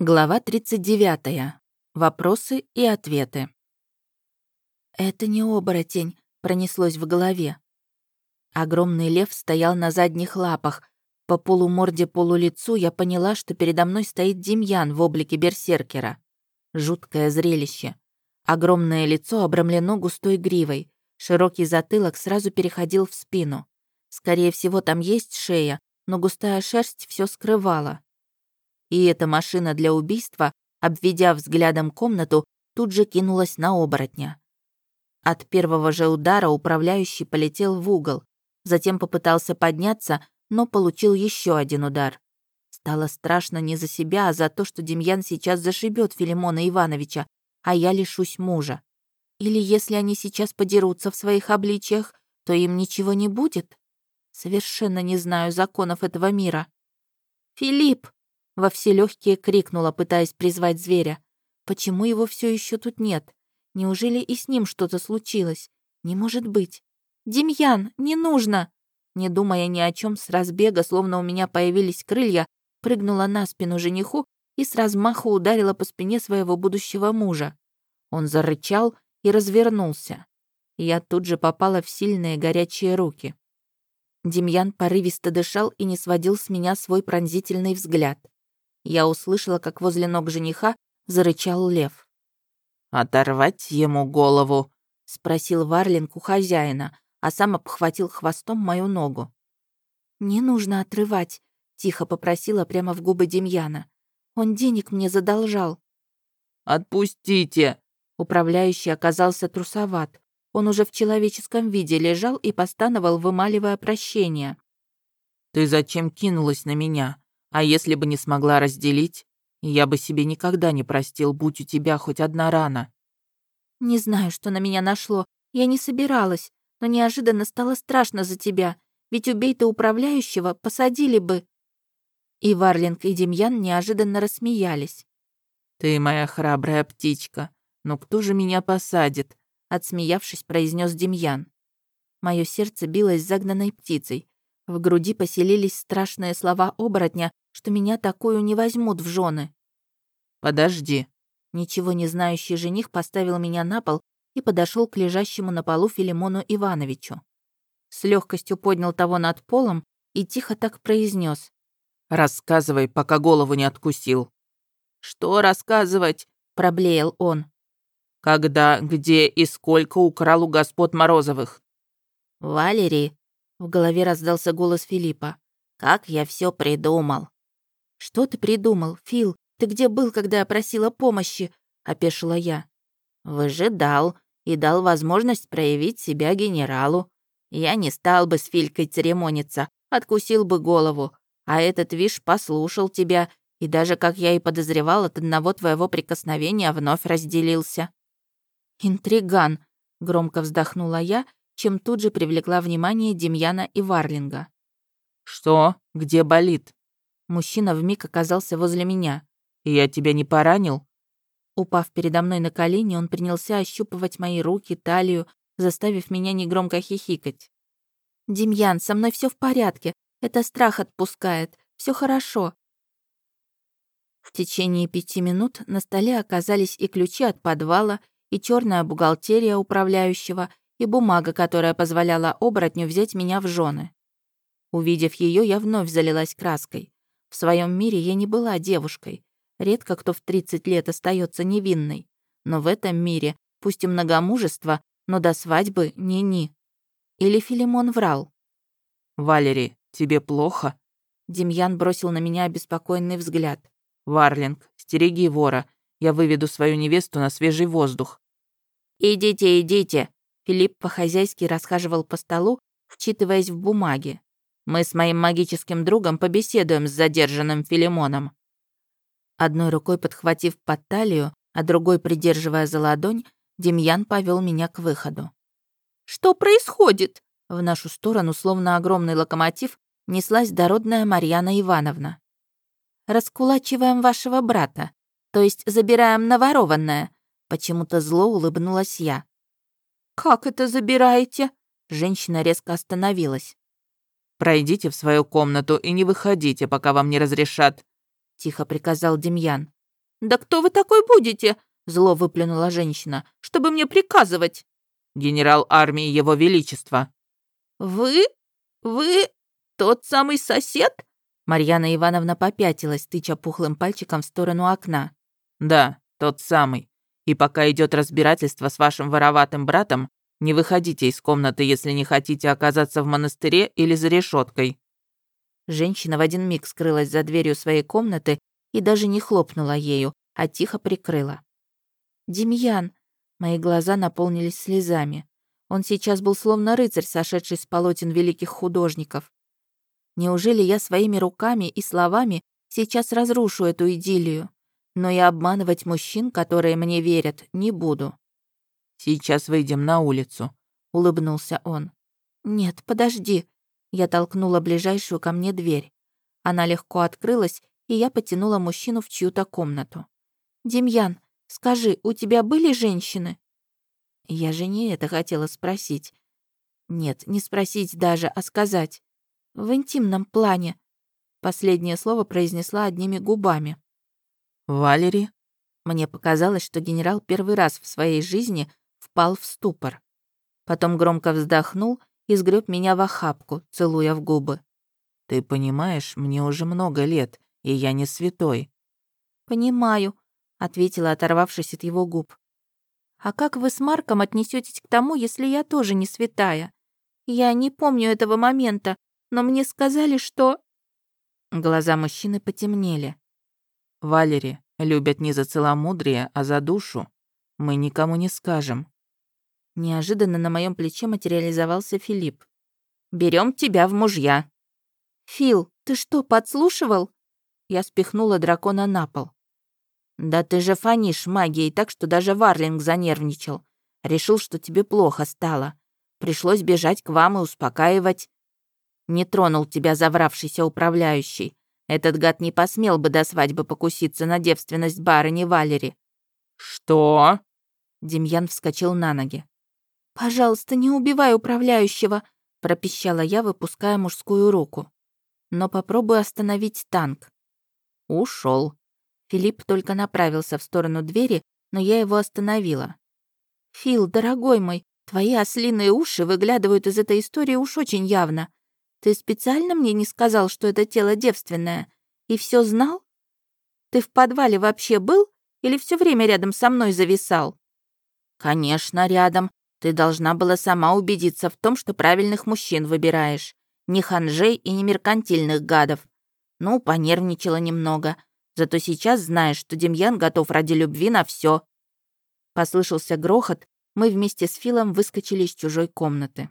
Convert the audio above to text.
Глава 39. Вопросы и ответы. «Это не оборотень», — пронеслось в голове. Огромный лев стоял на задних лапах. По полуморде полулицу я поняла, что передо мной стоит Демьян в облике берсеркера. Жуткое зрелище. Огромное лицо обрамлено густой гривой. Широкий затылок сразу переходил в спину. Скорее всего, там есть шея, но густая шерсть все скрывала. И эта машина для убийства, обведя взглядом комнату, тут же кинулась на оборотня. От первого же удара управляющий полетел в угол, затем попытался подняться, но получил еще один удар. Стало страшно не за себя, а за то, что Демьян сейчас зашибет Филимона Ивановича, а я лишусь мужа. Или если они сейчас подерутся в своих обличиях, то им ничего не будет? Совершенно не знаю законов этого мира. «Филипп!» Во все легкие крикнула, пытаясь призвать зверя. Почему его все еще тут нет? Неужели и с ним что-то случилось? Не может быть. «Демьян, не нужно!» Не думая ни о чем, с разбега, словно у меня появились крылья, прыгнула на спину жениху и с размаху ударила по спине своего будущего мужа. Он зарычал и развернулся. Я тут же попала в сильные горячие руки. Демьян порывисто дышал и не сводил с меня свой пронзительный взгляд. Я услышала, как возле ног жениха зарычал лев. «Оторвать ему голову?» — спросил Варлинг у хозяина, а сам обхватил хвостом мою ногу. «Не нужно отрывать», — тихо попросила прямо в губы Демьяна. «Он денег мне задолжал». «Отпустите!» Управляющий оказался трусоват. Он уже в человеческом виде лежал и постановал, вымаливая прощение. «Ты зачем кинулась на меня? А если бы не смогла разделить, я бы себе никогда не простил, будь у тебя хоть одна рана. Не знаю, что на меня нашло. Я не собиралась, но неожиданно стало страшно за тебя. Ведь убей ты управляющего, посадили бы. И Варлинг, и Демьян неожиданно рассмеялись. «Ты моя храбрая птичка. Но кто же меня посадит?» Отсмеявшись, произнес Демьян. Мое сердце билось загнанной птицей. В груди поселились страшные слова оборотня, что меня такую не возьмут в жены. «Подожди». Ничего не знающий жених поставил меня на пол и подошел к лежащему на полу Филимону Ивановичу. С легкостью поднял того над полом и тихо так произнес: «Рассказывай, пока голову не откусил». «Что рассказывать?» — проблеял он. «Когда, где и сколько украл у господ Морозовых?» «Валерий, в голове раздался голос Филиппа. «Как я все придумал!» «Что ты придумал, Фил? Ты где был, когда я просила помощи?» — опешила я. «Выжидал и дал возможность проявить себя генералу. Я не стал бы с Филькой церемониться, откусил бы голову. А этот, виш, послушал тебя и даже, как я и подозревал, от одного твоего прикосновения вновь разделился». «Интриган», — громко вздохнула я чем тут же привлекла внимание Демьяна и Варлинга. «Что? Где болит?» Мужчина вмиг оказался возле меня. «Я тебя не поранил?» Упав передо мной на колени, он принялся ощупывать мои руки, талию, заставив меня негромко хихикать. «Демьян, со мной все в порядке. Это страх отпускает. Все хорошо». В течение пяти минут на столе оказались и ключи от подвала, и черная бухгалтерия управляющего, и бумага, которая позволяла оборотню взять меня в жены. Увидев ее, я вновь залилась краской. В своем мире я не была девушкой. Редко кто в 30 лет остается невинной. Но в этом мире, пусть и многомужество, но до свадьбы ни-ни. Или Филимон врал. «Валери, тебе плохо?» Демьян бросил на меня обеспокоенный взгляд. «Варлинг, стереги вора. Я выведу свою невесту на свежий воздух». «Идите, идите!» Филипп по-хозяйски расхаживал по столу, вчитываясь в бумаги. «Мы с моим магическим другом побеседуем с задержанным Филимоном». Одной рукой подхватив под талию, а другой придерживая за ладонь, Демьян повел меня к выходу. «Что происходит?» В нашу сторону, словно огромный локомотив, неслась дородная Марьяна Ивановна. «Раскулачиваем вашего брата, то есть забираем наворованное», почему-то зло улыбнулась я. «Как это забираете?» Женщина резко остановилась. «Пройдите в свою комнату и не выходите, пока вам не разрешат», — тихо приказал Демьян. «Да кто вы такой будете?» — зло выплюнула женщина. «Чтобы мне приказывать?» «Генерал армии Его Величества». «Вы? Вы тот самый сосед?» Марьяна Ивановна попятилась, тыча пухлым пальчиком в сторону окна. «Да, тот самый. И пока идет разбирательство с вашим вороватым братом, не выходите из комнаты, если не хотите оказаться в монастыре или за решеткой. Женщина в один миг скрылась за дверью своей комнаты и даже не хлопнула ею, а тихо прикрыла. «Демьян!» Мои глаза наполнились слезами. Он сейчас был словно рыцарь, сошедший с полотен великих художников. Неужели я своими руками и словами сейчас разрушу эту идиллию? Но и обманывать мужчин, которые мне верят, не буду. «Сейчас выйдем на улицу», — улыбнулся он. «Нет, подожди», я толкнула ближайшую ко мне дверь. Она легко открылась, и я потянула мужчину в чью-то комнату. «Демьян, скажи, у тебя были женщины?» Я же не это хотела спросить. Нет, не спросить даже, а сказать. В интимном плане. Последнее слово произнесла одними губами. «Валери?» Мне показалось, что генерал первый раз в своей жизни впал в ступор. Потом громко вздохнул и сгреб меня в охапку, целуя в губы. «Ты понимаешь, мне уже много лет, и я не святой». «Понимаю», — ответила, оторвавшись от его губ. «А как вы с Марком отнесетесь к тому, если я тоже не святая? Я не помню этого момента, но мне сказали, что...» Глаза мужчины потемнели. «Валери, любят не за целомудрие, а за душу. Мы никому не скажем. Неожиданно на моем плече материализовался Филипп. Берем тебя в мужья». «Фил, ты что, подслушивал?» Я спихнула дракона на пол. «Да ты же фанишь магией так, что даже Варлинг занервничал. Решил, что тебе плохо стало. Пришлось бежать к вам и успокаивать. Не тронул тебя завравшийся управляющий. Этот гад не посмел бы до свадьбы покуситься на девственность барыни Валери». «Что?» Демьян вскочил на ноги. «Пожалуйста, не убивай управляющего», — пропищала я, выпуская мужскую руку. «Но попробуй остановить танк». Ушел. Филипп только направился в сторону двери, но я его остановила. «Фил, дорогой мой, твои ослиные уши выглядывают из этой истории уж очень явно. Ты специально мне не сказал, что это тело девственное? И все знал? Ты в подвале вообще был или все время рядом со мной зависал?» «Конечно, рядом. Ты должна была сама убедиться в том, что правильных мужчин выбираешь. Не ханжей и не меркантильных гадов. Ну, понервничала немного. Зато сейчас знаешь, что Демьян готов ради любви на все. Послышался грохот. Мы вместе с Филом выскочили из чужой комнаты.